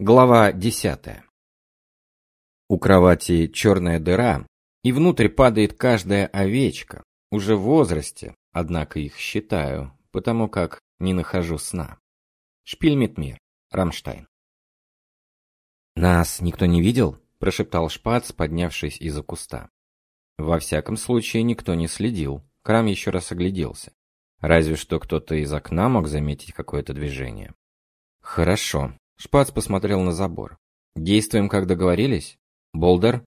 Глава десятая. У кровати черная дыра, и внутрь падает каждая овечка, уже в возрасте, однако их считаю, потому как не нахожу сна. Шпильмитмир, Рамштайн. Нас никто не видел, прошептал Шпац, поднявшись из-за куста. Во всяком случае, никто не следил. Крам еще раз огляделся. Разве что кто-то из окна мог заметить какое-то движение. Хорошо, Шпац посмотрел на забор. Действуем, как договорились? Болдер?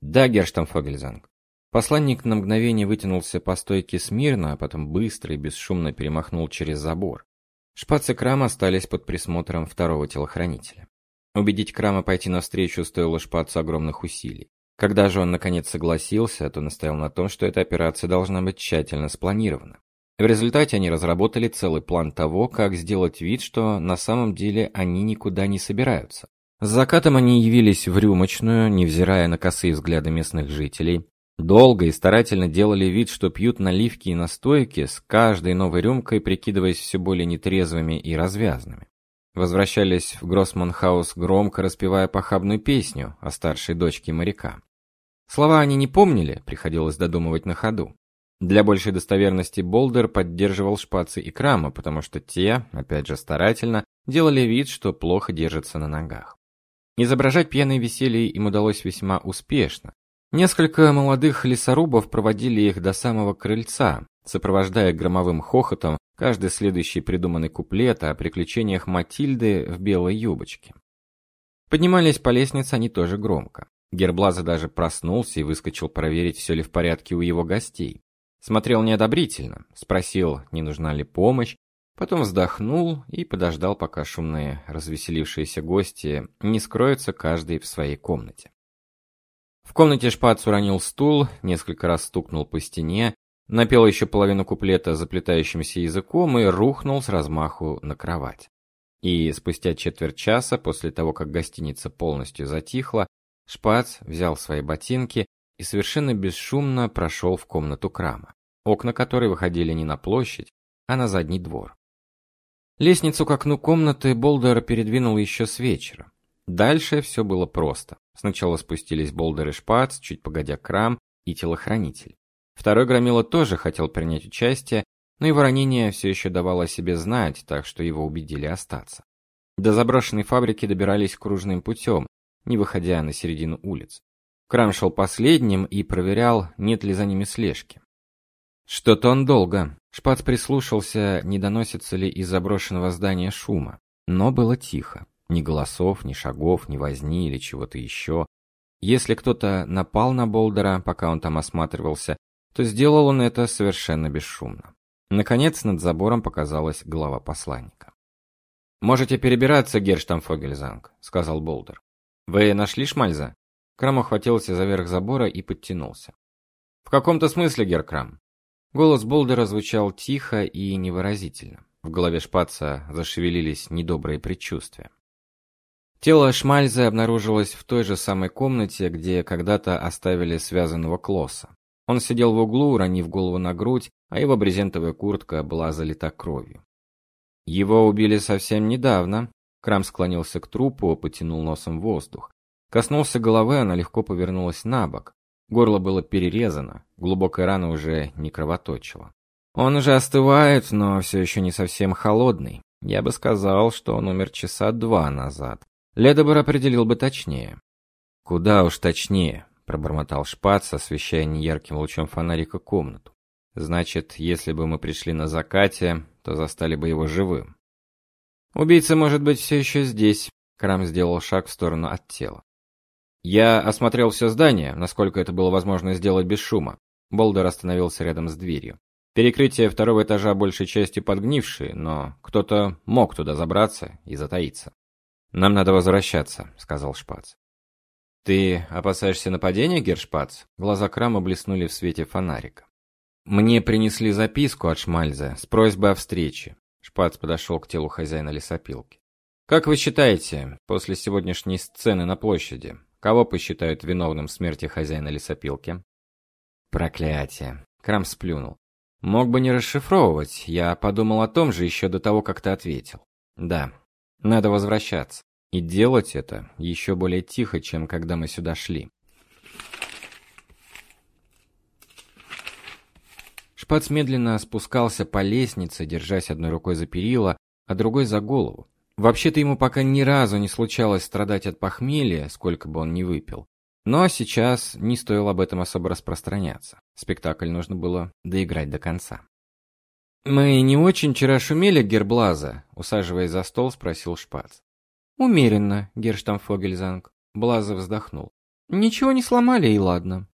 Да, Герштамфогельзанг. Посланник на мгновение вытянулся по стойке смирно, а потом быстро и бесшумно перемахнул через забор. Шпац и Крам остались под присмотром второго телохранителя. Убедить Крама пойти навстречу стоило Шпацу огромных усилий. Когда же он наконец согласился, то настоял на том, что эта операция должна быть тщательно спланирована. В результате они разработали целый план того, как сделать вид, что на самом деле они никуда не собираются. С закатом они явились в рюмочную, невзирая на косые взгляды местных жителей. Долго и старательно делали вид, что пьют наливки и настойки, с каждой новой рюмкой прикидываясь все более нетрезвыми и развязными. Возвращались в Гроссманхаус громко распевая похабную песню о старшей дочке моряка. Слова они не помнили, приходилось додумывать на ходу. Для большей достоверности Болдер поддерживал шпацы и крама, потому что те, опять же старательно, делали вид, что плохо держатся на ногах. Изображать пьяное веселье им удалось весьма успешно. Несколько молодых лесорубов проводили их до самого крыльца, сопровождая громовым хохотом каждый следующий придуманный куплет о приключениях Матильды в белой юбочке. Поднимались по лестнице они тоже громко. Герблаза даже проснулся и выскочил проверить, все ли в порядке у его гостей. Смотрел неодобрительно, спросил, не нужна ли помощь, потом вздохнул и подождал, пока шумные, развеселившиеся гости не скроются каждый в своей комнате. В комнате Шпац уронил стул, несколько раз стукнул по стене, напел еще половину куплета заплетающимся языком и рухнул с размаху на кровать. И спустя четверть часа после того, как гостиница полностью затихла, Шпац взял свои ботинки и совершенно бесшумно прошел в комнату крама, окна которой выходили не на площадь, а на задний двор. Лестницу к окну комнаты Болдер передвинул еще с вечера. Дальше все было просто. Сначала спустились Болдер и Шпац, чуть погодя Крам и телохранитель. Второй громила тоже хотел принять участие, но его ранение все еще давало о себе знать, так что его убедили остаться. До заброшенной фабрики добирались кружным путем, не выходя на середину улиц. Крам шел последним и проверял, нет ли за ними слежки. Что-то он долго. Шпац прислушался, не доносится ли из заброшенного здания шума. Но было тихо. Ни голосов, ни шагов, ни возни или чего-то еще. Если кто-то напал на Болдера, пока он там осматривался, то сделал он это совершенно бесшумно. Наконец над забором показалась голова посланника. «Можете перебираться, Герштамфогельзанг», — сказал Болдер. «Вы нашли Шмальза?» Крам ухватился за верх забора и подтянулся. В каком-то смысле, Геркрам. Голос Болдера звучал тихо и невыразительно. В голове Шпаца зашевелились недобрые предчувствия. Тело Шмальза обнаружилось в той же самой комнате, где когда-то оставили связанного Клосса. Он сидел в углу, уронив голову на грудь, а его брезентовая куртка была залита кровью. Его убили совсем недавно. Крам склонился к трупу, потянул носом воздух. Коснулся головы, она легко повернулась на бок. Горло было перерезано, глубокая рана уже не кровоточила. Он уже остывает, но все еще не совсем холодный. Я бы сказал, что он умер часа два назад. Ледобор определил бы точнее. Куда уж точнее, пробормотал Шпац, освещая неярким лучом фонарика комнату. Значит, если бы мы пришли на закате, то застали бы его живым. Убийца может быть все еще здесь. Крам сделал шаг в сторону от тела. Я осмотрел все здание, насколько это было возможно сделать без шума. Болдер остановился рядом с дверью. Перекрытие второго этажа большей частью подгнившие, но кто-то мог туда забраться и затаиться. Нам надо возвращаться, сказал Шпац. Ты опасаешься нападения, Гершпац? Глаза Крама блеснули в свете фонарика. Мне принесли записку от Шмальза с просьбой о встрече. Шпац подошел к телу хозяина лесопилки. Как вы считаете, после сегодняшней сцены на площади, Кого посчитают виновным в смерти хозяина лесопилки? Проклятие. Крам сплюнул. Мог бы не расшифровывать. Я подумал о том же еще до того, как ты ответил. Да. Надо возвращаться. И делать это еще более тихо, чем когда мы сюда шли. Шпац медленно спускался по лестнице, держась одной рукой за перила, а другой за голову. Вообще-то ему пока ни разу не случалось страдать от похмелья, сколько бы он ни выпил. Но сейчас не стоило об этом особо распространяться. Спектакль нужно было доиграть до конца. «Мы не очень вчера шумели, Герблаза?» Усаживаясь за стол, спросил Шпац. «Умеренно, Герштамфогельзанг», — Блаза вздохнул. «Ничего не сломали, и ладно».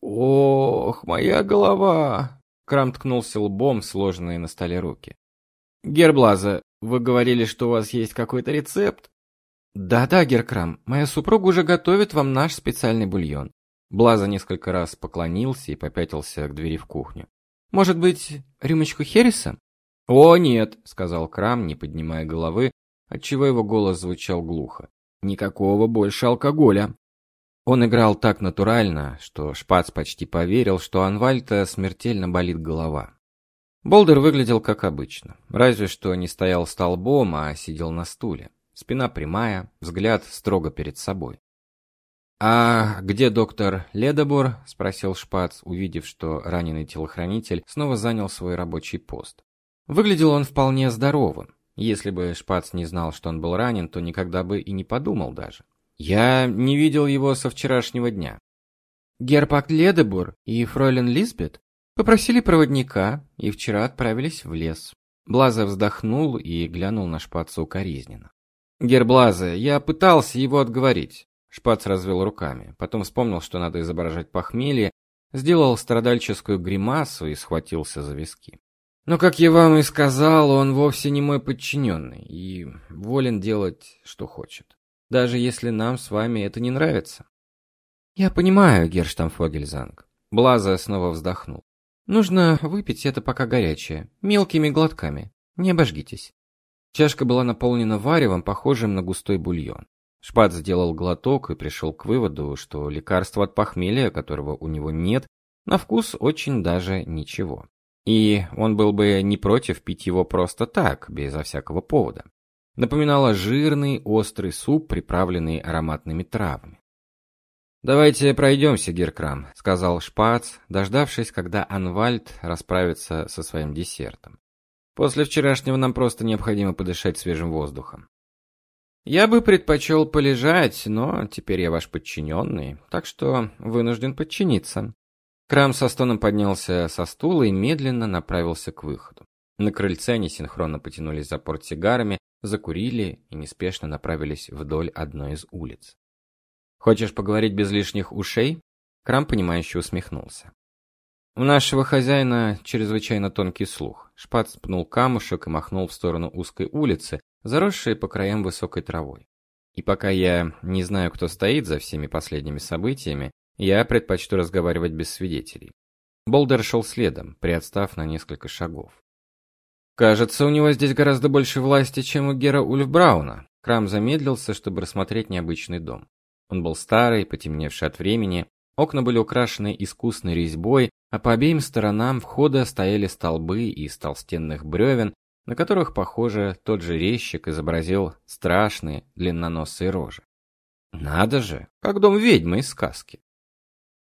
«Ох, моя голова!» Крам ткнулся лбом сложенные на столе руки. «Герблаза, вы говорили, что у вас есть какой-то рецепт?» «Да-да, Геркрам, моя супруга уже готовит вам наш специальный бульон». Блаза несколько раз поклонился и попятился к двери в кухню. «Может быть, рюмочку хереса?» «О, нет», — сказал Крам, не поднимая головы, отчего его голос звучал глухо. «Никакого больше алкоголя». Он играл так натурально, что Шпац почти поверил, что Анвальта смертельно болит голова. Болдер выглядел как обычно, разве что не стоял столбом, а сидел на стуле. Спина прямая, взгляд строго перед собой. «А где доктор Ледобор?» — спросил Шпац, увидев, что раненый телохранитель снова занял свой рабочий пост. Выглядел он вполне здоровым. Если бы Шпац не знал, что он был ранен, то никогда бы и не подумал даже. Я не видел его со вчерашнего дня. Герпак Ледобор и фройлен Лизбет попросили проводника и вчера отправились в лес. Блаза вздохнул и глянул на Шпаца укоризненно. Герблазе, я пытался его отговорить. Шпац развел руками, потом вспомнил, что надо изображать похмелье, сделал страдальческую гримасу и схватился за виски. Но, как я вам и сказал, он вовсе не мой подчиненный и волен делать, что хочет. Даже если нам с вами это не нравится. Я понимаю, Герштамфогельзанг. Блаза снова вздохнул. Нужно выпить это пока горячее, мелкими глотками. Не обожгитесь. Чашка была наполнена варевом, похожим на густой бульон. Шпат сделал глоток и пришел к выводу, что лекарство от похмелья, которого у него нет, на вкус очень даже ничего. И он был бы не против пить его просто так, безо всякого повода. Напоминало жирный, острый суп, приправленный ароматными травами. «Давайте пройдемся, Геркрам», — сказал Шпац, дождавшись, когда Анвальд расправится со своим десертом. После вчерашнего нам просто необходимо подышать свежим воздухом. Я бы предпочел полежать, но теперь я ваш подчиненный, так что вынужден подчиниться. Крам со стоном поднялся со стула и медленно направился к выходу. На крыльце они синхронно потянулись за портсигарами, закурили и неспешно направились вдоль одной из улиц. «Хочешь поговорить без лишних ушей?» Крам, понимающе усмехнулся. У нашего хозяина чрезвычайно тонкий слух. Шпац пнул камушек и махнул в сторону узкой улицы, заросшей по краям высокой травой. И пока я не знаю, кто стоит за всеми последними событиями, я предпочту разговаривать без свидетелей. Болдер шел следом, приотстав на несколько шагов. Кажется, у него здесь гораздо больше власти, чем у Гера Ульфбрауна. Крам замедлился, чтобы рассмотреть необычный дом. Он был старый, потемневший от времени, окна были украшены искусной резьбой, а по обеим сторонам входа стояли столбы из толстенных бревен, на которых, похоже, тот же резчик изобразил страшные длинноносые рожи. Надо же, как дом ведьмы из сказки.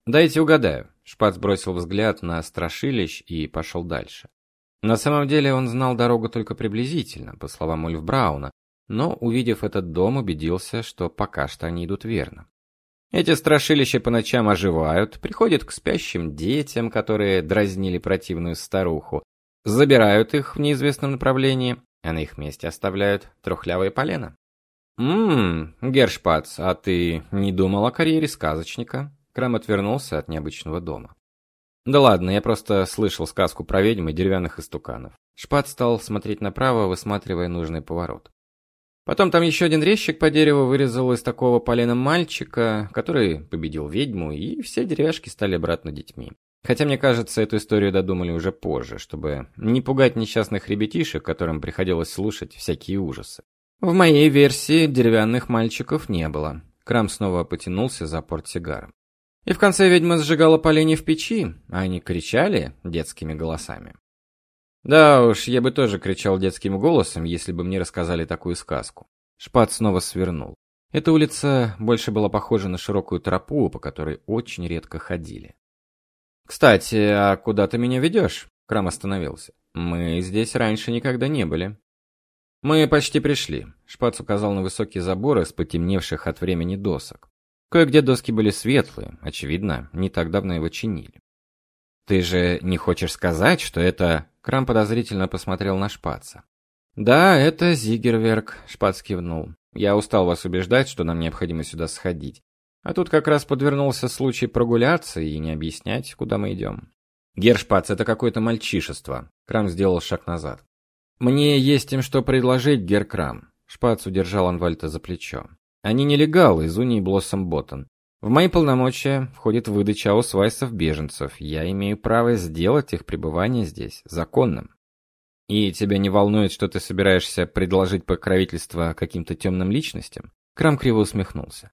Дайте угадаю. Шпац бросил взгляд на страшилищ и пошел дальше. На самом деле он знал дорогу только приблизительно, по словам Ульф Брауна, но, увидев этот дом, убедился, что пока что они идут верно. Эти страшилища по ночам оживают, приходят к спящим детям, которые дразнили противную старуху, забирают их в неизвестном направлении, а на их месте оставляют трухлявые полена. «Ммм, Гершпац, а ты не думал о карьере сказочника?» Крам отвернулся от необычного дома. «Да ладно, я просто слышал сказку про ведьм и деревянных истуканов». Шпат стал смотреть направо, высматривая нужный поворот. Потом там еще один резчик по дереву вырезал из такого полена мальчика, который победил ведьму, и все деревяшки стали обратно детьми. Хотя, мне кажется, эту историю додумали уже позже, чтобы не пугать несчастных ребятишек, которым приходилось слушать всякие ужасы. В моей версии деревянных мальчиков не было. Крам снова потянулся за портсигаром. И в конце ведьма сжигала поленья в печи, а они кричали детскими голосами. Да уж, я бы тоже кричал детским голосом, если бы мне рассказали такую сказку. Шпат снова свернул. Эта улица больше была похожа на широкую тропу, по которой очень редко ходили. «Кстати, а куда ты меня ведешь?» Крам остановился. «Мы здесь раньше никогда не были». «Мы почти пришли», — Шпац указал на высокие заборы с потемневших от времени досок. Кое-где доски были светлые, очевидно, не так давно его чинили. «Ты же не хочешь сказать, что это...» Крам подозрительно посмотрел на Шпаца. «Да, это Зигерверк», — Шпац кивнул. «Я устал вас убеждать, что нам необходимо сюда сходить. А тут как раз подвернулся случай прогуляться и не объяснять, куда мы идем». «Гершпац, это какое-то мальчишество», — Крам сделал шаг назад. «Мне есть им что предложить, Геркрам», — Шпац удержал Анвальта за плечо. «Они нелегалы из Унии Блоссом Боттон. В мои полномочия входит выдача аусвайсов беженцев. Я имею право сделать их пребывание здесь законным. И тебя не волнует, что ты собираешься предложить покровительство каким-то темным личностям? Крам криво усмехнулся.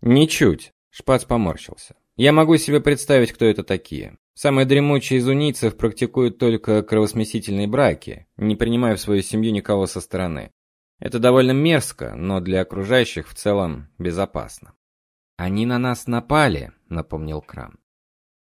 Ничуть. Шпац поморщился. Я могу себе представить, кто это такие. Самые дремучие из унийцев практикуют только кровосмесительные браки, не принимая в свою семью никого со стороны. Это довольно мерзко, но для окружающих в целом безопасно. «Они на нас напали», — напомнил Крам.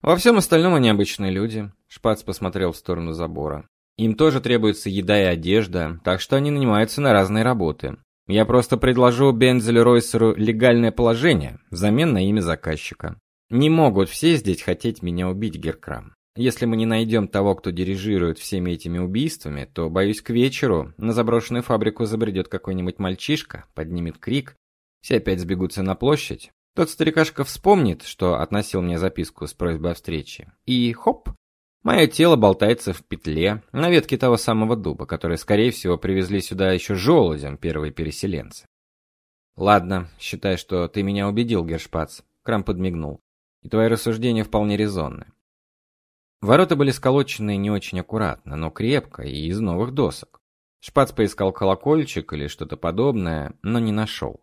«Во всем остальном они обычные люди», — Шпац посмотрел в сторону забора. «Им тоже требуется еда и одежда, так что они нанимаются на разные работы. Я просто предложу Бензелю Ройсеру легальное положение взамен на имя заказчика. Не могут все здесь хотеть меня убить, Геркрам. Если мы не найдем того, кто дирижирует всеми этими убийствами, то, боюсь, к вечеру на заброшенную фабрику забредет какой-нибудь мальчишка, поднимет крик, все опять сбегутся на площадь, тот старикашка вспомнит, что относил мне записку с просьбой о встрече. И хоп, мое тело болтается в петле на ветке того самого дуба, который, скорее всего, привезли сюда еще желудем первые переселенцы. Ладно, считай, что ты меня убедил, Гершпац. Крам подмигнул. И твои рассуждения вполне резонны. Ворота были сколочены не очень аккуратно, но крепко и из новых досок. Шпац поискал колокольчик или что-то подобное, но не нашел.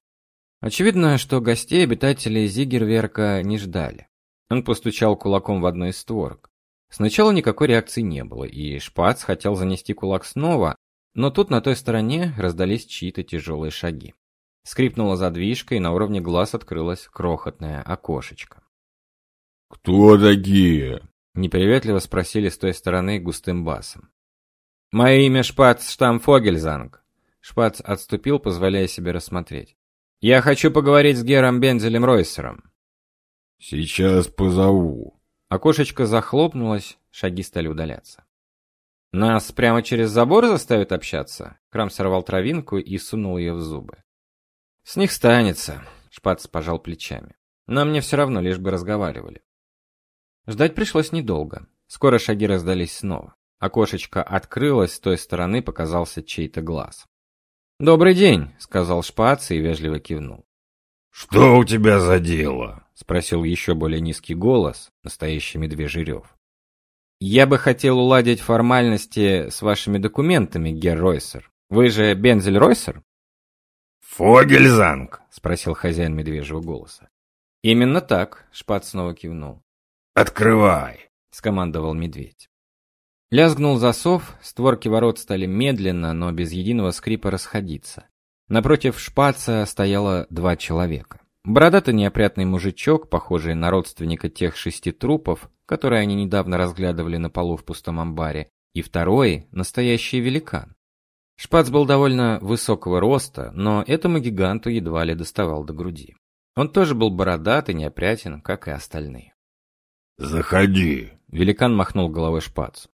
Очевидно, что гостей обитатели Зигерверка не ждали. Он постучал кулаком в одну из створок. Сначала никакой реакции не было, и Шпац хотел занести кулак снова, но тут на той стороне раздались чьи-то тяжелые шаги. Скрипнула задвижка, и на уровне глаз открылось крохотное окошечко. «Кто такие?» — неприветливо спросили с той стороны густым басом. «Мое имя Шпац Штамфогельзанг». Шпац отступил, позволяя себе рассмотреть. Я хочу поговорить с Гером Бензелем Ройсером. Сейчас позову. Окошечко захлопнулось, шаги стали удаляться. Нас прямо через забор заставят общаться? Крам сорвал травинку и сунул ее в зубы. С них станется, Шпац пожал плечами. Но мне все равно, лишь бы разговаривали. Ждать пришлось недолго. Скоро шаги раздались снова. Окошечко открылось, с той стороны показался чей-то глаз. «Добрый день», — сказал Шпац и вежливо кивнул. «Что у тебя за дело?» — спросил еще более низкий голос, настоящий медвежий рев. «Я бы хотел уладить формальности с вашими документами, Гер Ройсер. Вы же Бензель Ройсер?» «Фогельзанг?» — спросил хозяин медвежьего голоса. «Именно так», — Шпац снова кивнул. «Открывай», — скомандовал медведь. Лязгнул засов, створки ворот стали медленно, но без единого скрипа расходиться. Напротив шпаца стояло два человека. Бородатый неопрятный мужичок, похожий на родственника тех шести трупов, которые они недавно разглядывали на полу в пустом амбаре, и второй — настоящий великан. Шпац был довольно высокого роста, но этому гиганту едва ли доставал до груди. Он тоже был бородат и неопрятен, как и остальные. «Заходи», — великан махнул головой Шпац.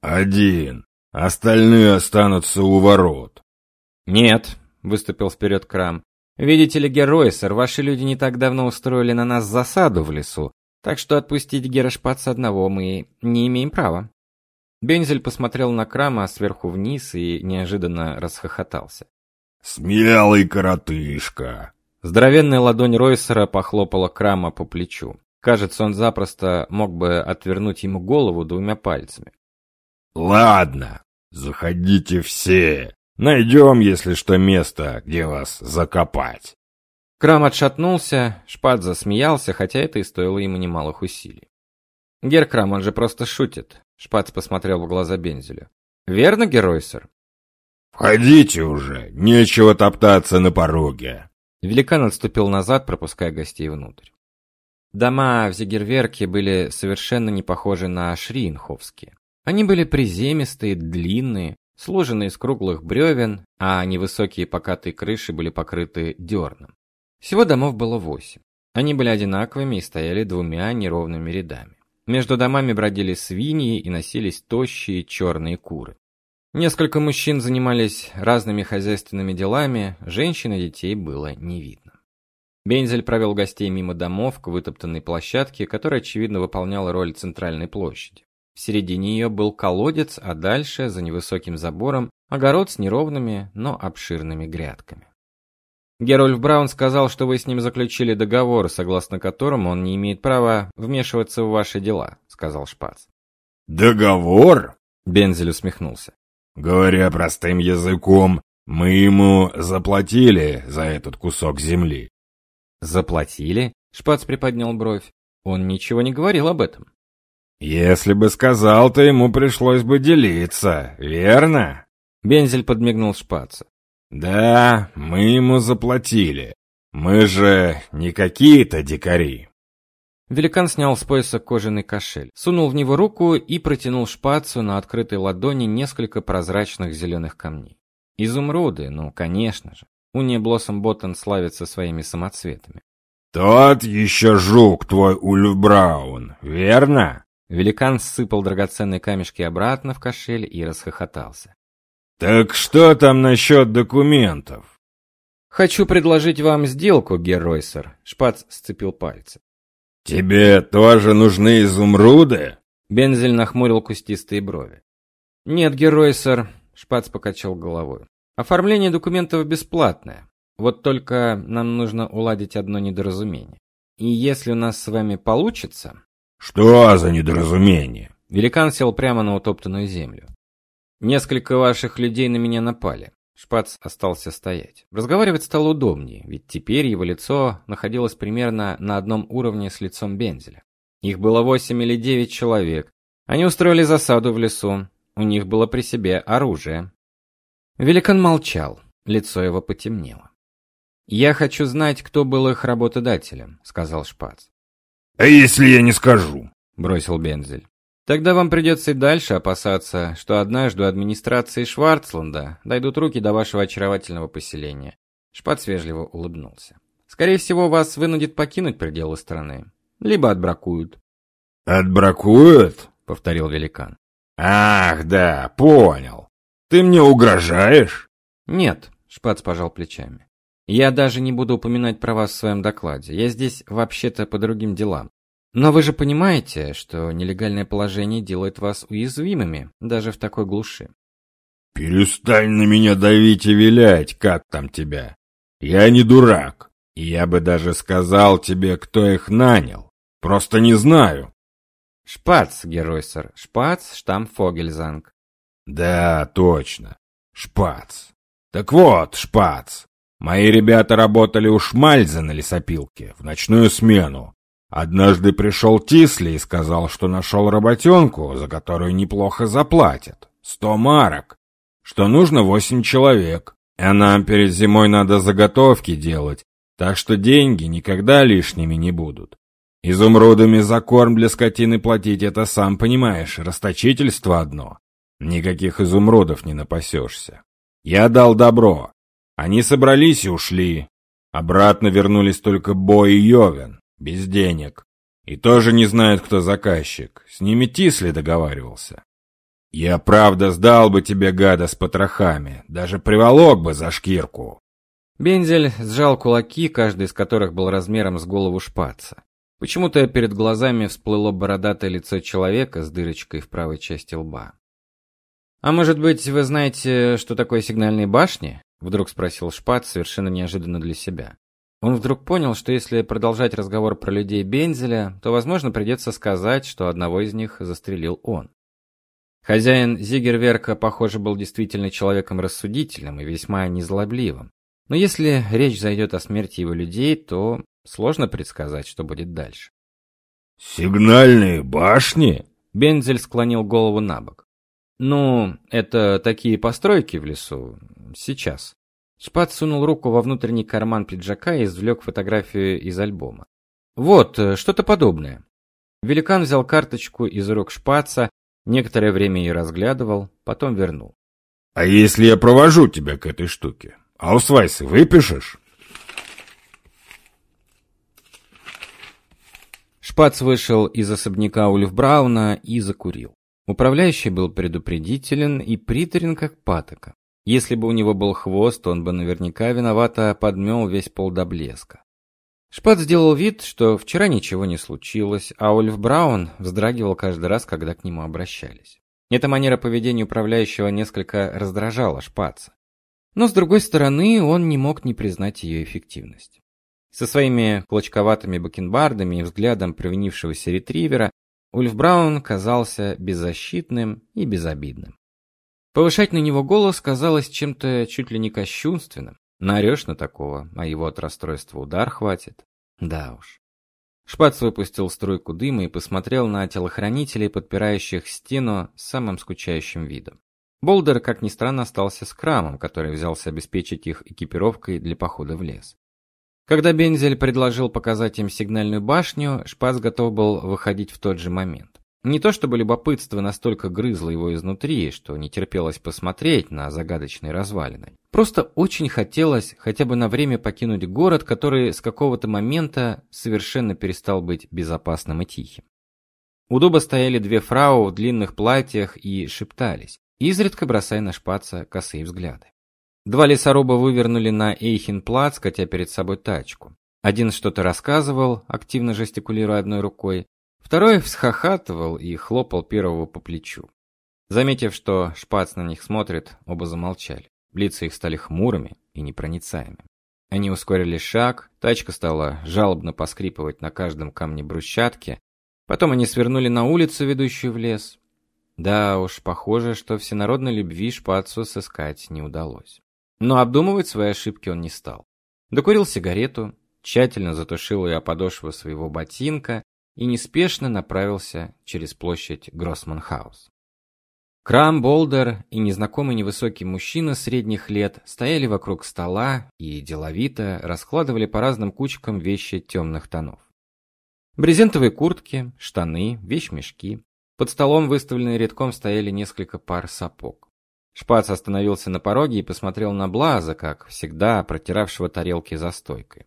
«Один. Остальные останутся у ворот». «Нет», — выступил вперед Крам. «Видите ли, герой, сэр, ваши люди не так давно устроили на нас засаду в лесу, так что отпустить Герошпаца одного мы не имеем права». Бензель посмотрел на Крама сверху вниз и неожиданно расхохотался. «Смелый коротышка!» Здоровенная ладонь Ройсера похлопала Крама по плечу. Кажется, он запросто мог бы отвернуть ему голову двумя пальцами. Ладно, заходите все. Найдем, если что, место, где вас закопать. Крам отшатнулся, Шпат засмеялся, хотя это и стоило ему немалых усилий. Геркрам, он же просто шутит. Шпац посмотрел в глаза Бензелю. Верно, герой, сэр? Входите уже, нечего топтаться на пороге. Великан отступил назад, пропуская гостей внутрь. Дома в Зигерверке были совершенно не похожи на шриенховские. Они были приземистые, длинные, сложенные из круглых бревен, а невысокие покатые крыши были покрыты дерном. Всего домов было восемь. Они были одинаковыми и стояли двумя неровными рядами. Между домами бродили свиньи и носились тощие черные куры. Несколько мужчин занимались разными хозяйственными делами, женщин и детей было не видно. Бензель провел гостей мимо домов к вытоптанной площадке, которая очевидно выполняла роль центральной площади. В середине ее был колодец, а дальше, за невысоким забором, огород с неровными, но обширными грядками. Герольф Браун сказал, что вы с ним заключили договор, согласно которому он не имеет права вмешиваться в ваши дела, сказал Шпац. Договор? Бензель усмехнулся. Говоря простым языком, мы ему заплатили за этот кусок земли. Заплатили? Шпац приподнял бровь. Он ничего не говорил об этом. Если бы сказал, то ему пришлось бы делиться, верно? Бензель подмигнул Шпацу. Да, мы ему заплатили. Мы же не какие-то дикари. Великан снял с пояса кожаный кошель, сунул в него руку и протянул шпацу на открытой ладони несколько прозрачных зеленых камней. Изумруды, ну, конечно же. Уния Блоссом Боттон славится своими самоцветами. «Тот еще жук твой Ульф Браун, верно?» Великан сыпал драгоценные камешки обратно в кошель и расхохотался. «Так что там насчет документов?» «Хочу предложить вам сделку, Геройсер», — Шпац сцепил пальцы. «Тебе тоже нужны изумруды?» Бензель нахмурил кустистые брови. «Нет, герой, сэр», — Шпац покачал головой. «Оформление документов бесплатное. Вот только нам нужно уладить одно недоразумение. И если у нас с вами получится...» «Что за недоразумение?» Великан сел прямо на утоптанную землю. «Несколько ваших людей на меня напали. Шпац остался стоять. Разговаривать стало удобнее, ведь теперь его лицо находилось примерно на одном уровне с лицом Бензеля. Их было восемь или девять человек. Они устроили засаду в лесу. У них было при себе оружие. Великан молчал, лицо его потемнело. «Я хочу знать, кто был их работодателем», — сказал Шпац. «А если я не скажу?» — бросил Бензель. Тогда вам придется и дальше опасаться, что однажды у администрации Шварцланда дойдут руки до вашего очаровательного поселения. Шпац вежливо улыбнулся. Скорее всего, вас вынудит покинуть пределы страны, либо отбракуют. Отбракуют? повторил великан. Ах, да, понял. Ты мне угрожаешь? Нет, Шпац пожал плечами. Я даже не буду упоминать про вас в своем докладе. Я здесь вообще-то по другим делам. Но вы же понимаете, что нелегальное положение делает вас уязвимыми, даже в такой глуши. Перестань на меня давить и вилять, как там тебя. Я не дурак. И я бы даже сказал тебе, кто их нанял. Просто не знаю. Шпац, геройсер, Шпац, штамм Фогельзанг. Да, точно. Шпац. Так вот, Шпац. Мои ребята работали у Шмальза на лесопилке в ночную смену. Однажды пришел Тисли и сказал, что нашел работенку, за которую неплохо заплатят. Сто марок. Что нужно восемь человек. А нам перед зимой надо заготовки делать, так что деньги никогда лишними не будут. Изумрудами за корм для скотины платить это, сам понимаешь, расточительство одно. Никаких изумрудов не напасешься. Я дал добро. Они собрались и ушли. Обратно вернулись только Бой и Йовен без денег. И тоже не знают, кто заказчик. С ними Тисли договаривался. Я правда сдал бы тебе, гада, с потрохами, даже приволок бы за шкирку. Бензель сжал кулаки, каждый из которых был размером с голову шпаца. Почему-то перед глазами всплыло бородатое лицо человека с дырочкой в правой части лба. «А может быть, вы знаете, что такое сигнальные башни?» Вдруг спросил Шпац, совершенно неожиданно для себя. Он вдруг понял, что если продолжать разговор про людей Бензеля, то, возможно, придется сказать, что одного из них застрелил он. Хозяин Зигерверка, похоже, был действительно человеком рассудительным и весьма незлобливым. Но если речь зайдет о смерти его людей, то сложно предсказать, что будет дальше. «Сигнальные башни?» Бензель склонил голову на бок. Ну, это такие постройки в лесу. Сейчас. Шпат сунул руку во внутренний карман пиджака и извлек фотографию из альбома. Вот, э, что-то подобное. Великан взял карточку из рук Шпаца, некоторое время ее разглядывал, потом вернул. А если я провожу тебя к этой штуке? Аусвайсы выпишешь? Шпац вышел из особняка Ульфбрауна и закурил. Управляющий был предупредителен и приторен, как патока. Если бы у него был хвост, он бы наверняка виновато подмел весь пол до блеска. Шпат сделал вид, что вчера ничего не случилось, а Ульф Браун вздрагивал каждый раз, когда к нему обращались. Эта манера поведения управляющего несколько раздражала Шпаца. Но с другой стороны, он не мог не признать ее эффективность. Со своими клочковатыми бакенбардами и взглядом провинившегося ретривера Ульф Браун казался беззащитным и безобидным. Повышать на него голос казалось чем-то чуть ли не кощунственным. Наорешь на такого, а его от расстройства удар хватит. Да уж. Шпац выпустил струйку дыма и посмотрел на телохранителей, подпирающих стену самым скучающим видом. Болдер, как ни странно, остался с Крамом, который взялся обеспечить их экипировкой для похода в лес. Когда Бензель предложил показать им сигнальную башню, Шпац готов был выходить в тот же момент. Не то чтобы любопытство настолько грызло его изнутри, что не терпелось посмотреть на загадочные развалины. Просто очень хотелось хотя бы на время покинуть город, который с какого-то момента совершенно перестал быть безопасным и тихим. У дуба стояли две фрау в длинных платьях и шептались, изредка бросая на шпаца косые взгляды. Два лесоруба вывернули на Эйхенплац, катя перед собой тачку. Один что-то рассказывал, активно жестикулируя одной рукой, второй всхохатывал и хлопал первого по плечу. Заметив, что Шпац на них смотрит, оба замолчали. Лица их стали хмурыми и непроницаемыми. Они ускорили шаг, тачка стала жалобно поскрипывать на каждом камне брусчатки. Потом они свернули на улицу, ведущую в лес. Да уж, похоже, что всенародной любви Шпацу сыскать не удалось. Но обдумывать свои ошибки он не стал. Докурил сигарету, тщательно затушил ее о подошву своего ботинка и неспешно направился через площадь Гроссманхаус. Крам, Болдер и незнакомый невысокий мужчина средних лет стояли вокруг стола и деловито раскладывали по разным кучкам вещи темных тонов. Брезентовые куртки, штаны, вещмешки. Под столом, выставленные редком, стояли несколько пар сапог. Шпац остановился на пороге и посмотрел на Блаза, как всегда, протиравшего тарелки за стойкой.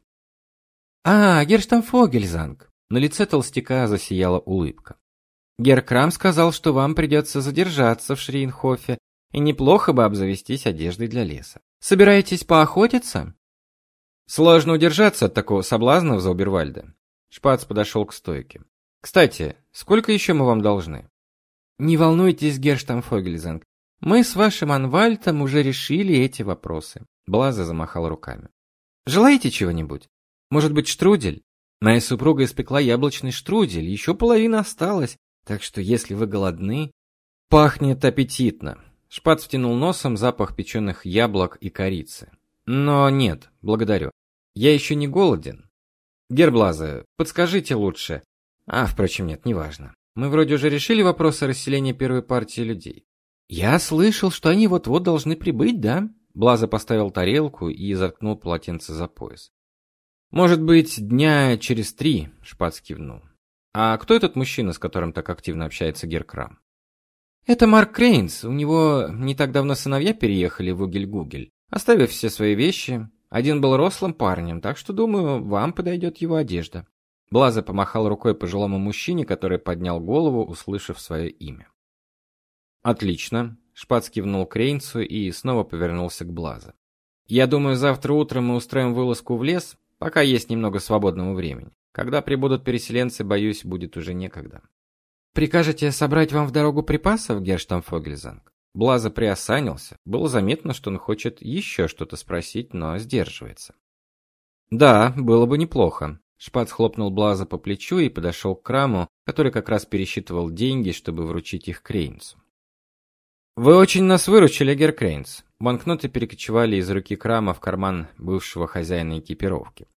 «А, Герштамфогельзанг!» На лице толстяка засияла улыбка. «Гер Крам сказал, что вам придется задержаться в Шрейнхофе, и неплохо бы обзавестись одеждой для леса. Собираетесь поохотиться?» Сложно удержаться от такого соблазна в Заубервальде. Шпац подошел к стойке. «Кстати, сколько еще мы вам должны?» «Не волнуйтесь, Герштамфогельзанг, мы с вашим Анвальтом уже решили эти вопросы. Блаза замахал руками. Желаете чего-нибудь? Может быть, штрудель? Моя супруга испекла яблочный штрудель, еще половина осталась, так что если вы голодны... Пахнет аппетитно. Шпат втянул носом запах печеных яблок и корицы. Но нет, благодарю. Я еще не голоден. Герблаза, подскажите лучше. А, впрочем, нет, неважно. Мы вроде уже решили вопросы расселения первой партии людей. «Я слышал, что они вот-вот должны прибыть, да?» Блаза поставил тарелку и заткнул полотенце за пояс. «Может быть, дня через три», — Шпац кивнул. «А кто этот мужчина, с которым так активно общается Геркрам?» «Это Марк Крейнс. У него не так давно сыновья переехали в Угель-Гугель, оставив все свои вещи. Один был рослым парнем, так что, думаю, вам подойдет его одежда». Блаза помахал рукой пожилому мужчине, который поднял голову, услышав свое имя. Отлично. Шпац кивнул Крейнцу и снова повернулся к Блазе. Я думаю, завтра утром мы устроим вылазку в лес, пока есть немного свободного времени. Когда прибудут переселенцы, боюсь, будет уже некогда. Прикажете собрать вам в дорогу припасов, Герштамфогельзанг? Блаза приосанился. Было заметно, что он хочет еще что-то спросить, но сдерживается. Да, было бы неплохо. Шпац хлопнул Блаза по плечу и подошел к Краму, который как раз пересчитывал деньги, чтобы вручить их Крейнцу. Вы очень нас выручили, Геркрейнс. Банкноты перекочевали из руки Крама в карман бывшего хозяина экипировки.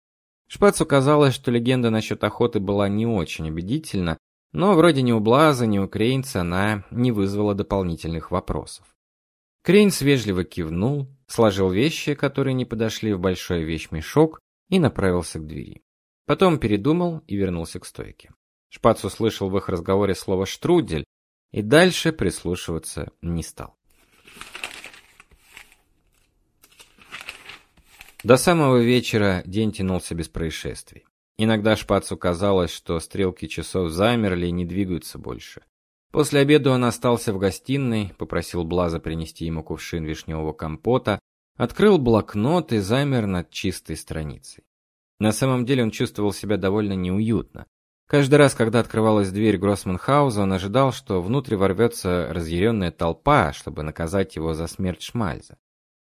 Шпацу казалось, что легенда насчет охоты была не очень убедительна, но вроде ни у Блаза, ни у Крейнца она не вызвала дополнительных вопросов. Крейнс вежливо кивнул, сложил вещи, которые не подошли в большой вещмешок, и направился к двери. Потом передумал и вернулся к стойке. Шпац услышал в их разговоре слово «штрудель» и дальше прислушиваться не стал. До самого вечера день тянулся без происшествий. Иногда Шпацу казалось, что стрелки часов замерли и не двигаются больше. После обеда он остался в гостиной, попросил Блаза принести ему кувшин вишневого компота, открыл блокнот и замер над чистой страницей. На самом деле он чувствовал себя довольно неуютно. Каждый раз, когда открывалась дверь Гроссманхауза, он ожидал, что внутрь ворвется разъяренная толпа, чтобы наказать его за смерть Шмальза.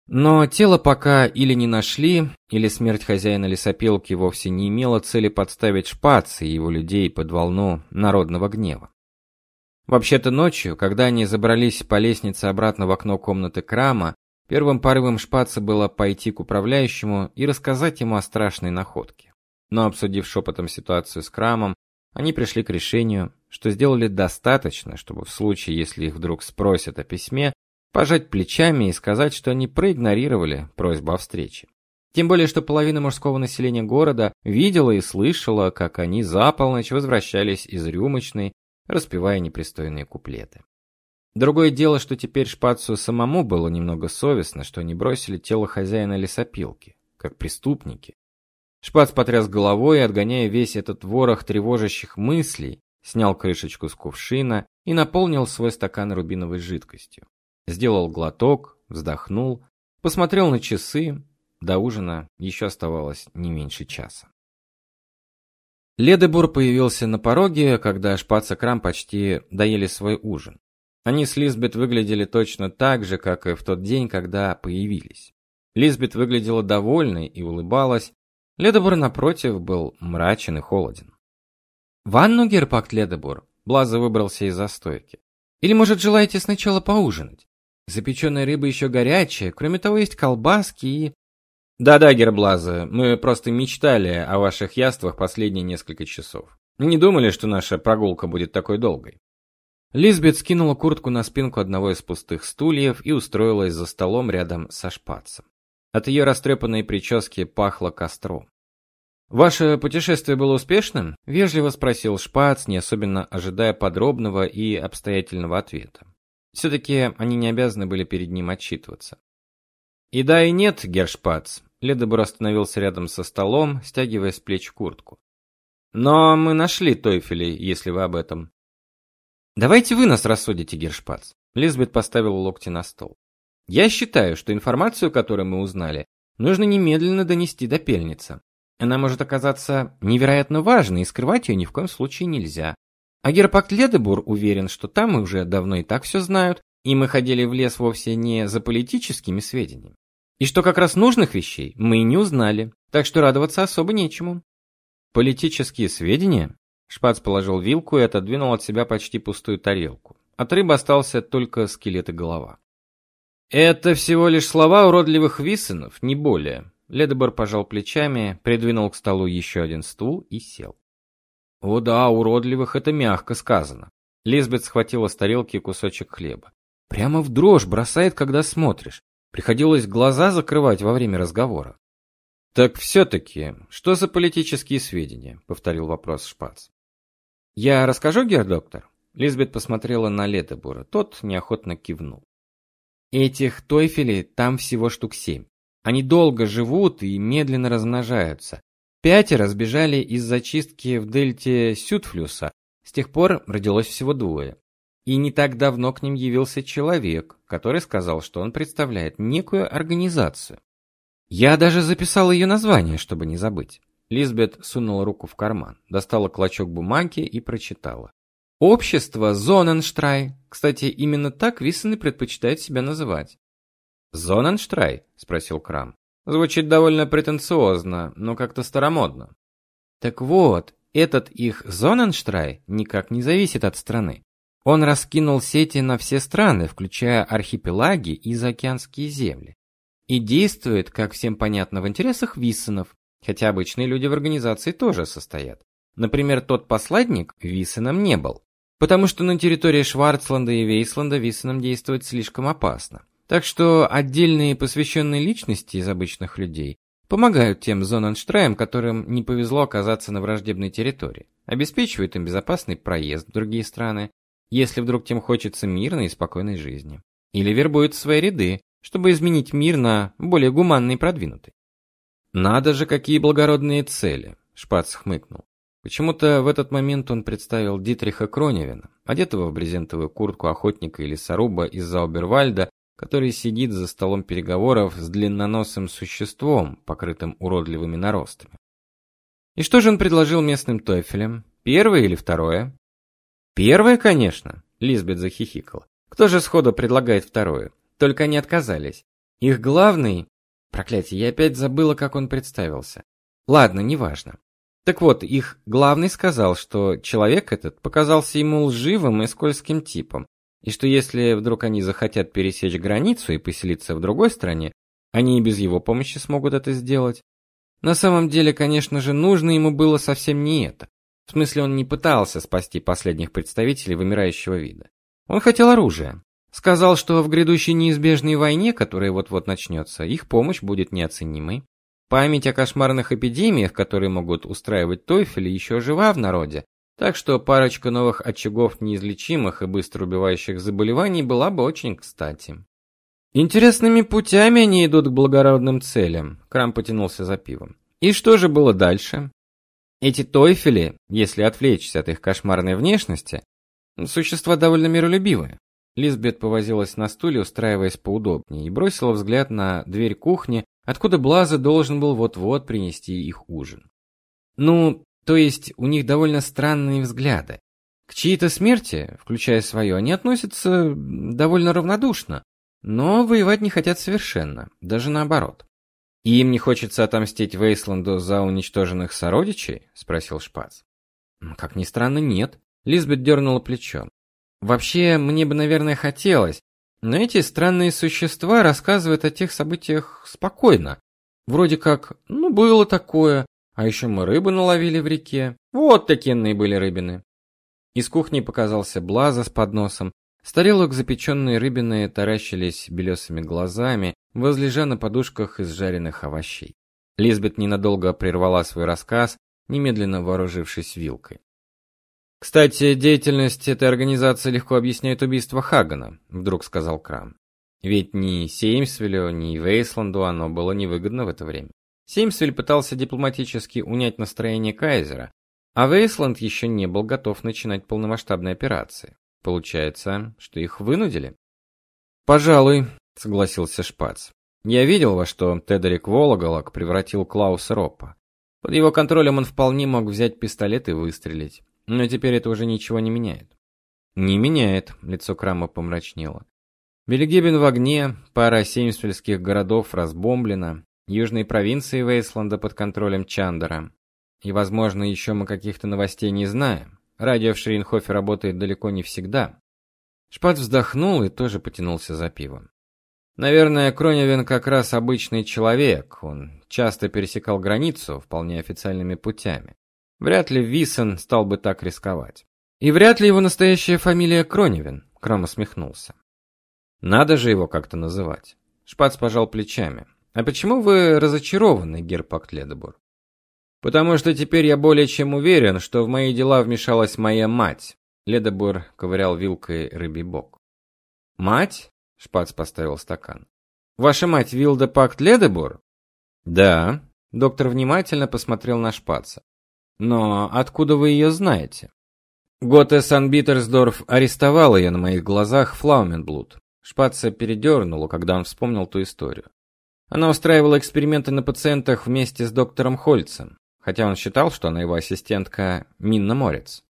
Но тело пока или не нашли, или смерть хозяина лесопилки вовсе не имела цели подставить Шпац и его людей под волну народного гнева. Вообще-то ночью, когда они забрались по лестнице обратно в окно комнаты Крама, первым порывом Шпаца было пойти к управляющему и рассказать ему о страшной находке. Но обсудив шепотом ситуацию с Крамом, они пришли к решению, что сделали достаточно, чтобы в случае, если их вдруг спросят о письме, пожать плечами и сказать, что они проигнорировали просьбу о встрече. Тем более, что половина мужского населения города видела и слышала, как они за полночь возвращались из рюмочной, распевая непристойные куплеты. Другое дело, что теперь Шпацу самому было немного совестно, что они бросили тело хозяина лесопилки, как преступники. Шпац потряс головой, отгоняя весь этот ворох тревожащих мыслей, снял крышечку с кувшина и наполнил свой стакан рубиновой жидкостью. Сделал глоток, вздохнул, посмотрел на часы. До ужина еще оставалось не меньше часа. Ледебур появился на пороге, когда Шпац и Крам почти доели свой ужин. Они с Лизбет выглядели точно так же, как и в тот день, когда появились. Лизбет выглядела довольной и улыбалась. Ледебур, напротив, был мрачен и холоден. «Ванну, Герпакт Ледебур?» Блаза выбрался из застойки. «Или, может, желаете сначала поужинать? Запеченная рыба еще горячая, кроме того, есть колбаски и...» Да-да, Герблаза, мы просто мечтали о ваших яствах последние несколько часов. Не думали, что наша прогулка будет такой долгой. Лизбет скинула куртку на спинку одного из пустых стульев и устроилась за столом рядом со шпацем. От ее растрепанной прически пахло костром. «Ваше путешествие было успешным?» – вежливо спросил Шпац, не особенно ожидая подробного и обстоятельного ответа. Все-таки они не обязаны были перед ним отчитываться. И да, и нет, Гершпац. Ледобур остановился рядом со столом, стягивая с плеч куртку. Но мы нашли Тойфели, если вы об этом. Давайте вы нас рассудите, Гершпац. Лизбет поставила локти на стол. Я считаю, что информацию, которую мы узнали, нужно немедленно донести до пельницы. Она может оказаться невероятно важной, и скрывать ее ни в коем случае нельзя. А Герпакт Ледебур уверен, что там уже давно и так все знают, и мы ходили в лес вовсе не за политическими сведениями. И что как раз нужных вещей мы и не узнали, так что радоваться особо нечему. Политические сведения? Шпац положил вилку и отодвинул от себя почти пустую тарелку. От рыбы остался только скелет и голова. Это всего лишь слова уродливых висенов, не более. Ледобор пожал плечами, придвинул к столу еще один стул и сел. О да, уродливых это мягко сказано. Лизбет схватила с тарелки кусочек хлеба. Прямо в дрожь бросает, когда смотришь. Приходилось глаза закрывать во время разговора. Так все-таки, что за политические сведения? Повторил вопрос Шпац. Я расскажу, гердоктор? Лизбет посмотрела на Летебура. Тот неохотно кивнул. Этих тойфелей там всего штук семь. Они долго живут и медленно размножаются. Пятеро сбежали из зачистки в дельте Сютфлюса. С тех пор родилось всего двое. И не так давно к ним явился человек, который сказал, что он представляет некую организацию. Я даже записал ее название, чтобы не забыть. Лизбет сунула руку в карман, достала клочок бумаги и прочитала. Общество Зоненштрай. Кстати, именно так Виссены предпочитают себя называть. Зоненштрай? спросил Крам. Звучит довольно претенциозно, но как-то старомодно. Так вот, этот их Зоненштрай никак не зависит от страны. Он раскинул сети на все страны, включая архипелаги и заокеанские земли. И действует, как всем понятно, в интересах Виссенов, хотя обычные люди в организации тоже состоят. Например, тот посладник Виссеном не был, потому что на территории Шварцланда и Вейсланда Виссеном действовать слишком опасно. Так что отдельные посвященные личности из обычных людей помогают тем зонанштраям, которым не повезло оказаться на враждебной территории, обеспечивают им безопасный проезд в другие страны, если вдруг тем хочется мирной и спокойной жизни. Или вербуют свои ряды, чтобы изменить мир на более гуманный и продвинутый. Надо же, какие благородные цели, Шпац хмыкнул. Почему-то в этот момент он представил Дитриха Кроневина, одетого в брезентовую куртку охотника или саруба из Заубервальда, который сидит за столом переговоров с длинноносым существом, покрытым уродливыми наростами. И что же он предложил местным тофелям? Первое или второе? Первое, конечно, Лизбет захихикала. Кто же сходу предлагает второе? Только они отказались. Их главный... Проклятие, я опять забыла, как он представился. Ладно, неважно. Так вот, их главный сказал, что человек этот показался ему лживым и скользким типом, и что если вдруг они захотят пересечь границу и поселиться в другой стране, они и без его помощи смогут это сделать. На самом деле, конечно же, нужно ему было совсем не это. В смысле, он не пытался спасти последних представителей вымирающего вида. Он хотел оружия. Сказал, что в грядущей неизбежной войне, которая вот-вот начнется, их помощь будет неоценимой. Память о кошмарных эпидемиях, которые могут устраивать Тойфели, еще жива в народе, так что парочка новых очагов неизлечимых и быстро убивающих заболеваний была бы очень кстати. Интересными путями они идут к благородным целям. Крам потянулся за пивом. И что же было дальше? Эти Тойфели, если отвлечься от их кошмарной внешности, существа довольно миролюбивые. Лизбет повозилась на стуле, устраиваясь поудобнее, и бросила взгляд на дверь кухни, откуда Блаза должен был вот-вот принести их ужин. Ну, то есть у них довольно странные взгляды. К чьей-то смерти, включая свою, они относятся довольно равнодушно, но воевать не хотят совершенно, даже наоборот. И им не хочется отомстить Вейсланду за уничтоженных сородичей, спросил Шпац. Как ни странно, нет. Лизбет дернула плечом. Вообще, мне бы, наверное, хотелось, но эти странные существа рассказывают о тех событиях спокойно. Вроде как, ну, было такое, а еще мы рыбы наловили в реке. Вот такие были рыбины. Из кухни показался Блаза с подносом. С тарелок запеченные рыбины таращились белесыми глазами, возлежа на подушках из жареных овощей. Лизбет ненадолго прервала свой рассказ, немедленно вооружившись вилкой. Кстати, деятельность этой организации легко объясняет убийство Хагана, вдруг сказал Крам. Ведь ни Сеймсвиллю, ни Вейсланду оно было невыгодно в это время. Сеймсвиль пытался дипломатически унять настроение кайзера, а Вейсланд еще не был готов начинать полномасштабные операции. Получается, что их вынудили? Пожалуй, согласился Шпац. Я видел, во что Тедерик Вологолок превратил Клауса Роппа. Под его контролем он вполне мог взять пистолет и выстрелить. Но теперь это уже ничего не меняет. Не меняет, лицо Крама помрачнело. Бельгебен в огне, пара семьсвельских городов разбомблена, южные провинции Вейсланда под контролем Чандера. И, возможно, еще мы каких-то новостей не знаем. Радио в Шринхофе работает далеко не всегда. Шпат вздохнул и тоже потянулся за пивом. Наверное, Кроневин как раз обычный человек. Он часто пересекал границу вполне официальными путями. Вряд ли Висен стал бы так рисковать. И вряд ли его настоящая фамилия Кроневин, Кром усмехнулся. Надо же его как-то называть. Шпац пожал плечами. А почему вы разочарованы, Герпакт Ледобур? Потому что теперь я более чем уверен, что в мои дела вмешалась моя мать. Ледобур ковырял вилкой рыбий бок. Мать? Шпац поставил стакан. Ваша мать Вилда Пакт Ледобур? Да. Доктор внимательно посмотрел на Шпаца. Но откуда вы ее знаете? Готе Сан-Битерсдорф арестовал ее на моих глазах Флауменблуд. Шпаца передернуло, когда он вспомнил ту историю. Она устраивала эксперименты на пациентах вместе с доктором Хольцем, хотя он считал, что она его ассистентка Минна Морец.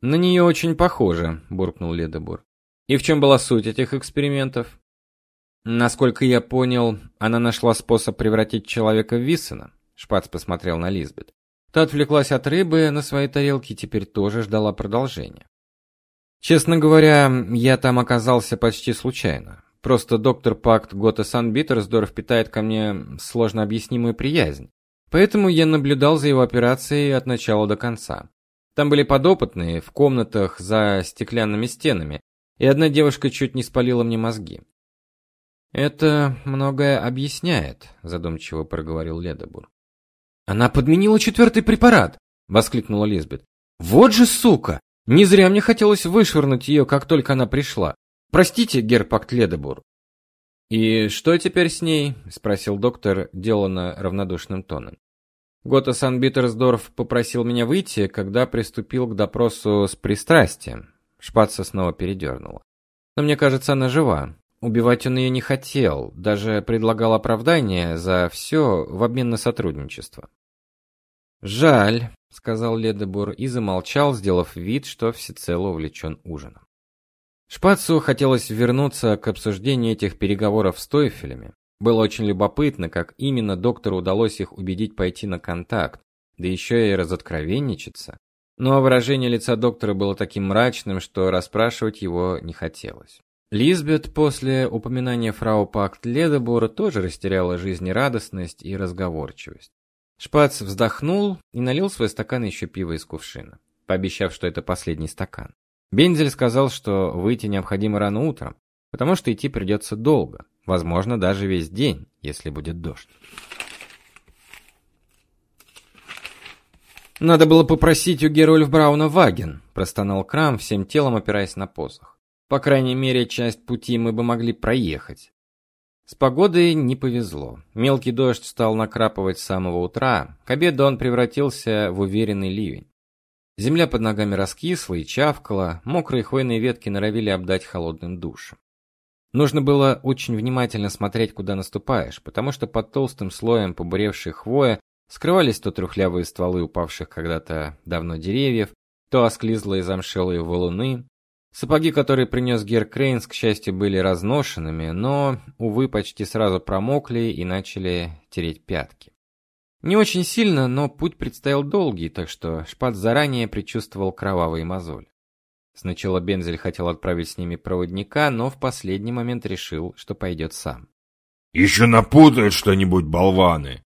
На нее очень похоже, буркнул Ледебур. И в чем была суть этих экспериментов? Насколько я понял, она нашла способ превратить человека в Виссена. Шпац посмотрел на Лизбет. Та отвлеклась от рыбы на своей тарелке и теперь тоже ждала продолжения. Честно говоря, я там оказался почти случайно. Просто доктор Пакт Гота Сан-Битерсдорф питает ко мне сложно объяснимую приязнь. Поэтому я наблюдал за его операцией от начала до конца. Там были подопытные в комнатах за стеклянными стенами, и одна девушка чуть не спалила мне мозги. Это многое объясняет, задумчиво проговорил Ледобур. Она подменила четвертый препарат, воскликнула Лизбет. Вот же сука! Не зря мне хотелось вышвырнуть ее, как только она пришла. Простите, Герпакт Ледобур. И что теперь с ней? спросил доктор, делано равнодушным тоном. Гота Санбитерсдорф попросил меня выйти, когда приступил к допросу с пристрастием. Шпаца снова передернула. Но мне кажется, она жива. Убивать он ее не хотел, даже предлагал оправдание за все в обмен на сотрудничество. Жаль, сказал Ледебур и замолчал, сделав вид, что всецело увлечен ужином. Шпацу хотелось вернуться к обсуждению этих переговоров с Тойфелями. Было очень любопытно, как именно доктору удалось их убедить пойти на контакт, да еще и разоткровенничаться. Но выражение лица доктора было таким мрачным, что расспрашивать его не хотелось. Лизбет после упоминания фрау Пакт Ледебора тоже растеряла жизнерадостность и разговорчивость. Шпац вздохнул и налил свой стакан еще пива из кувшина, пообещав, что это последний стакан. Бензель сказал, что выйти необходимо рано утром, потому что идти придется долго, возможно, даже весь день, если будет дождь. Надо было попросить у Герольф Брауна ваген, простонал Крам, всем телом опираясь на посох. По крайней мере, часть пути мы бы могли проехать. С погодой не повезло. Мелкий дождь стал накрапывать с самого утра. К обеду он превратился в уверенный ливень. Земля под ногами раскисла и чавкала, мокрые хвойные ветки норовили обдать холодным душем. Нужно было очень внимательно смотреть, куда наступаешь, потому что под толстым слоем побуревшей хвои скрывались то трухлявые стволы упавших когда-то давно деревьев, то осклизлые замшелые валуны, Сапоги, которые принес Гер Крейнс, к счастью, были разношенными, но, увы, почти сразу промокли и начали тереть пятки. Не очень сильно, но путь предстоял долгий, так что Шпат заранее предчувствовал кровавые мозоли. Сначала Бензель хотел отправить с ними проводника, но в последний момент решил, что пойдет сам. «Еще напутают что-нибудь, болваны!»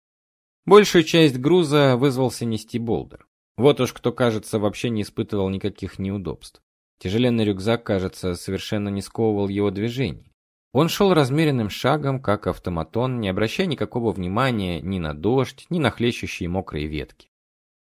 Большую часть груза вызвался нести Болдер. Вот уж кто, кажется, вообще не испытывал никаких неудобств. Тяжеленный рюкзак, кажется, совершенно не сковывал его движений. Он шел размеренным шагом, как автоматон, не обращая никакого внимания ни на дождь, ни на хлещущие мокрые ветки.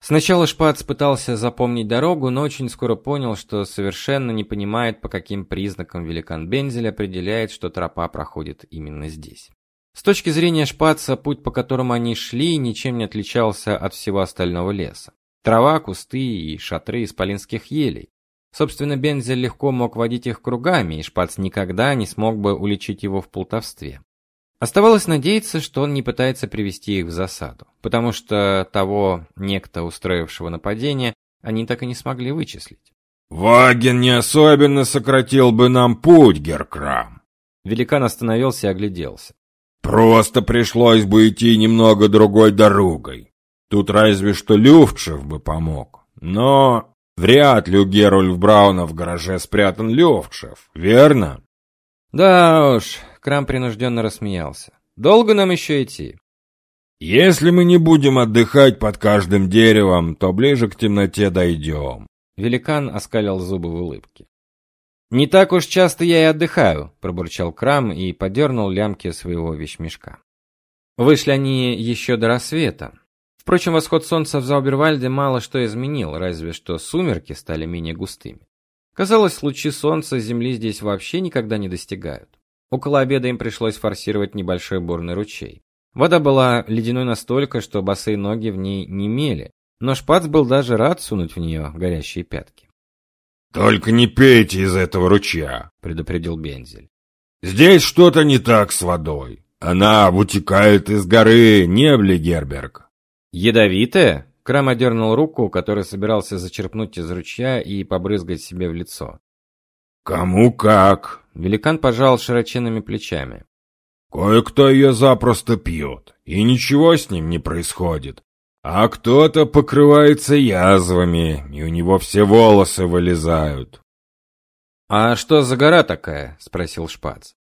Сначала Шпац пытался запомнить дорогу, но очень скоро понял, что совершенно не понимает, по каким признакам великан Бензель определяет, что тропа проходит именно здесь. С точки зрения Шпаца, путь, по которому они шли, ничем не отличался от всего остального леса. Трава, кусты и шатры исполинских елей. Собственно, Бензель легко мог водить их кругами, и Шпац никогда не смог бы уличить его в плутовстве. Оставалось надеяться, что он не пытается привести их в засаду, потому что того некто, устроившего нападение, они так и не смогли вычислить. «Ваген не особенно сократил бы нам путь, Геркрам!» Великан остановился и огляделся. «Просто пришлось бы идти немного другой дорогой. Тут разве что Люфтшев бы помог. Но Вряд ли у Герольф Брауна в гараже спрятан Левчев, верно? Да уж, Крам принужденно рассмеялся. Долго нам еще идти? Если мы не будем отдыхать под каждым деревом, то ближе к темноте дойдем. Великан оскалил зубы в улыбке. Не так уж часто я и отдыхаю, пробурчал Крам и подернул лямки своего вещмешка. Вышли они еще до рассвета. Впрочем, восход солнца в Заубервальде мало что изменил, разве что сумерки стали менее густыми. Казалось, лучи солнца земли здесь вообще никогда не достигают. Около обеда им пришлось форсировать небольшой бурный ручей. Вода была ледяной настолько, что босые ноги в ней не мели, но Шпац был даже рад сунуть в нее горящие пятки. «Только не пейте из этого ручья», — предупредил Бензель. «Здесь что-то не так с водой. Она вытекает из горы Небли, Ядовитое? Крам одернул руку, который собирался зачерпнуть из ручья и побрызгать себе в лицо. Кому как? Великан пожал широченными плечами. Кое-кто ее запросто пьет, и ничего с ним не происходит. А кто-то покрывается язвами, и у него все волосы вылезают. А что за гора такая? спросил Шпац.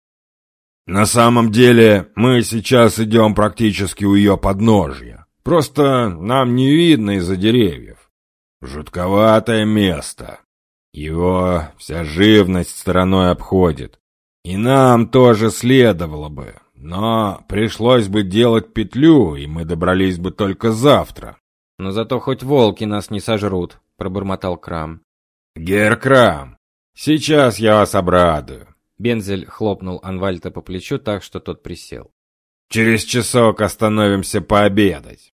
На самом деле, мы сейчас идем практически у ее подножья. Просто нам не видно из-за деревьев. Жутковатое место. Его вся живность стороной обходит. И нам тоже следовало бы. Но пришлось бы делать петлю, и мы добрались бы только завтра. Но зато хоть волки нас не сожрут, пробормотал Крам. Геркрам, сейчас я вас обрадую. Бензель хлопнул Анвальта по плечу так, что тот присел. Через часок остановимся пообедать.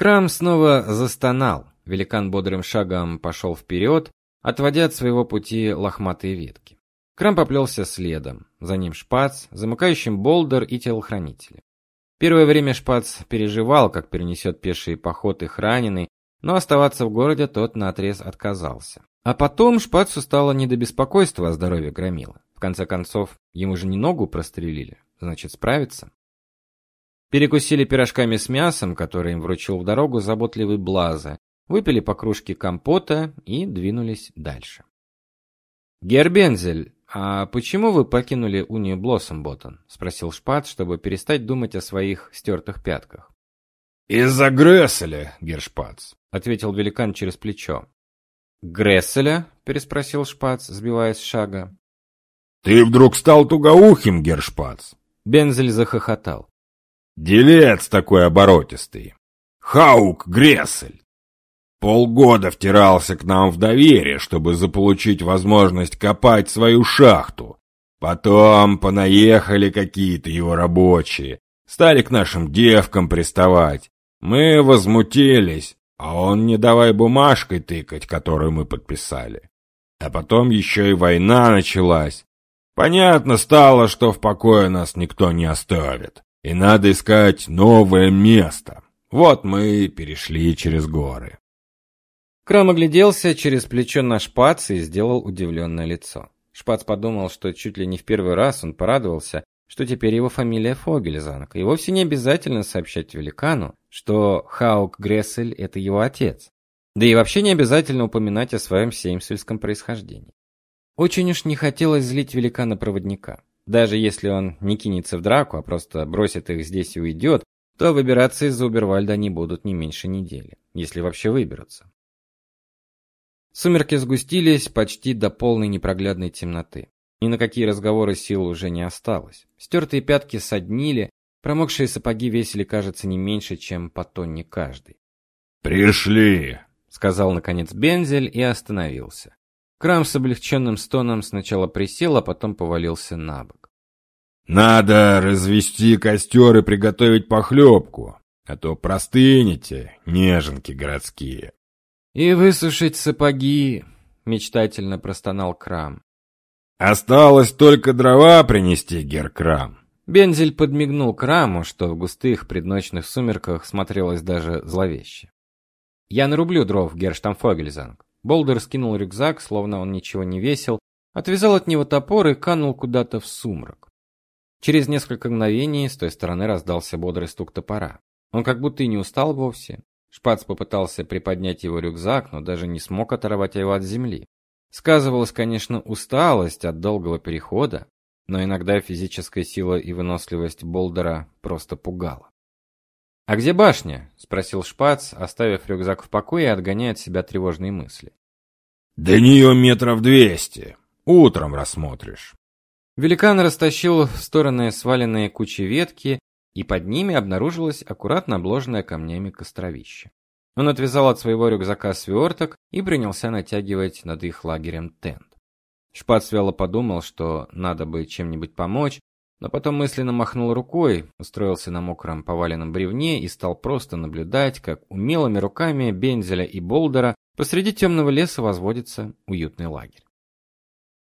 Крам снова застонал. Великан бодрым шагом пошел вперед, отводя от своего пути лохматые ветки. Крам поплелся следом, за ним Шпац, замыкающим Болдер и телохранители. Первое время Шпац переживал, как перенесет пеший поход их раненый, но оставаться в городе тот наотрез отказался. А потом Шпацу стало не до беспокойства о здоровье Громила. В конце концов, ему же не ногу прострелили, значит, справится. Перекусили пирожками с мясом, которые им вручил в дорогу заботливый Блаза, выпили по кружке компота и двинулись дальше. Гербензель, а почему вы покинули Унию Блоссомботтон? спросил Шпат, чтобы перестать думать о своих стертых пятках. Из-за Гресселя, Гершпац, ответил великан через плечо. Гресселя? переспросил Шпац, сбиваясь с шага. Ты вдруг стал тугоухим, Гершпац? Бензель захохотал. Делец такой оборотистый. Хаук Грессель. Полгода втирался к нам в доверие, чтобы заполучить возможность копать свою шахту. Потом понаехали какие-то его рабочие, стали к нашим девкам приставать. Мы возмутились, а он не давай бумажкой тыкать, которую мы подписали. А потом еще и война началась. Понятно стало, что в покое нас никто не оставит, и надо искать новое место. Вот мы и перешли через горы. Крам огляделся через плечо на Шпац и сделал удивленное лицо. Шпац подумал, что чуть ли не в первый раз он порадовался, что теперь его фамилия Фогельзанг, и вовсе не обязательно сообщать великану, что Хаук Грессель это его отец. Да и вообще не обязательно упоминать о своем сеймсельском происхождении. Очень уж не хотелось злить великана-проводника. Даже если он не кинется в драку, а просто бросит их здесь и уйдет, то выбираться из Убервальда они будут не меньше недели, если вообще выберутся. Сумерки сгустились почти до полной непроглядной темноты. Ни на какие разговоры сил уже не осталось. Стертые пятки соднили, промокшие сапоги весили, кажется, не меньше, чем по тонне каждый. «Пришли!» — сказал, наконец, Бензель и остановился. Крам с облегченным стоном сначала присел, а потом повалился на бок. «Надо развести костер и приготовить похлебку, а то простынете, неженки городские». «И высушить сапоги», — мечтательно простонал Крам. «Осталось только дрова принести, Геркрам». Бензель подмигнул Краму, что в густых предночных сумерках смотрелось даже зловеще. «Я нарублю дров, Герштамфогельзанг». Болдер скинул рюкзак, словно он ничего не весил, отвязал от него топор и канул куда-то в сумрак. Через несколько мгновений с той стороны раздался бодрый стук топора. Он как будто и не устал вовсе, Шпац попытался приподнять его рюкзак, но даже не смог оторвать его от земли. Сказывалась, конечно, усталость от долгого перехода, но иногда физическая сила и выносливость Болдера просто пугала. «А где башня?» – спросил Шпац, оставив рюкзак в покое и отгоняя от себя тревожные мысли. «До нее метров двести. Утром рассмотришь». Великан растащил в стороны сваленные кучи ветки и под ними обнаружилось аккуратно обложенное камнями костровище. Он отвязал от своего рюкзака сверток и принялся натягивать над их лагерем тент. Шпац вяло подумал, что надо бы чем-нибудь помочь, но потом мысленно махнул рукой, устроился на мокром поваленном бревне и стал просто наблюдать, как умелыми руками Бензеля и Болдера посреди темного леса возводится уютный лагерь.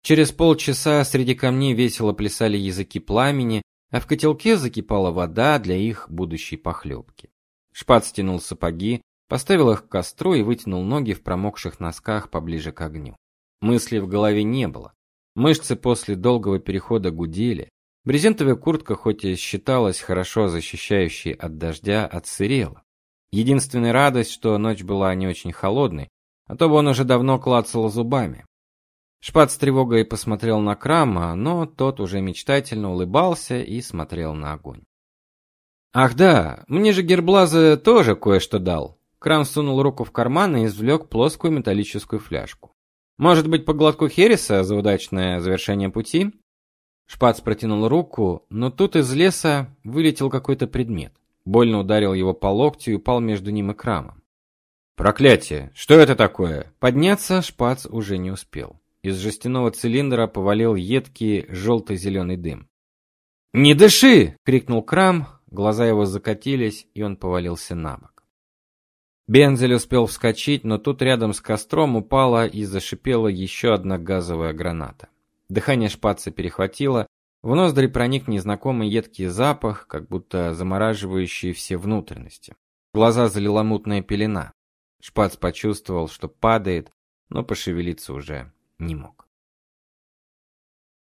Через полчаса среди камней весело плясали языки пламени, а в котелке закипала вода для их будущей похлебки. Шпат стянул сапоги, поставил их к костру и вытянул ноги в промокших носках поближе к огню. Мыслей в голове не было. Мышцы после долгого перехода гудели. Брезентовая куртка, хоть и считалась хорошо защищающей от дождя, отсырела. Единственная радость, что ночь была не очень холодной, а то бы он уже давно клацал зубами. Шпат с тревогой посмотрел на Крама, но тот уже мечтательно улыбался и смотрел на огонь. Ах да, мне же Герблаза тоже кое-что дал. Крам сунул руку в карман и извлек плоскую металлическую фляжку. Может быть, по глотку Хереса за удачное завершение пути? Шпац протянул руку, но тут из леса вылетел какой-то предмет. Больно ударил его по локтю и упал между ним и Крамом. Проклятие! Что это такое? Подняться Шпац уже не успел. Из жестяного цилиндра повалил едкий желто-зеленый дым. «Не дыши!» — крикнул Крам, глаза его закатились, и он повалился на бок. Бензель успел вскочить, но тут рядом с костром упала и зашипела еще одна газовая граната. Дыхание шпаца перехватило, в ноздри проник незнакомый едкий запах, как будто замораживающий все внутренности. Глаза залила мутная пелена. Шпац почувствовал, что падает, но пошевелиться уже не мог.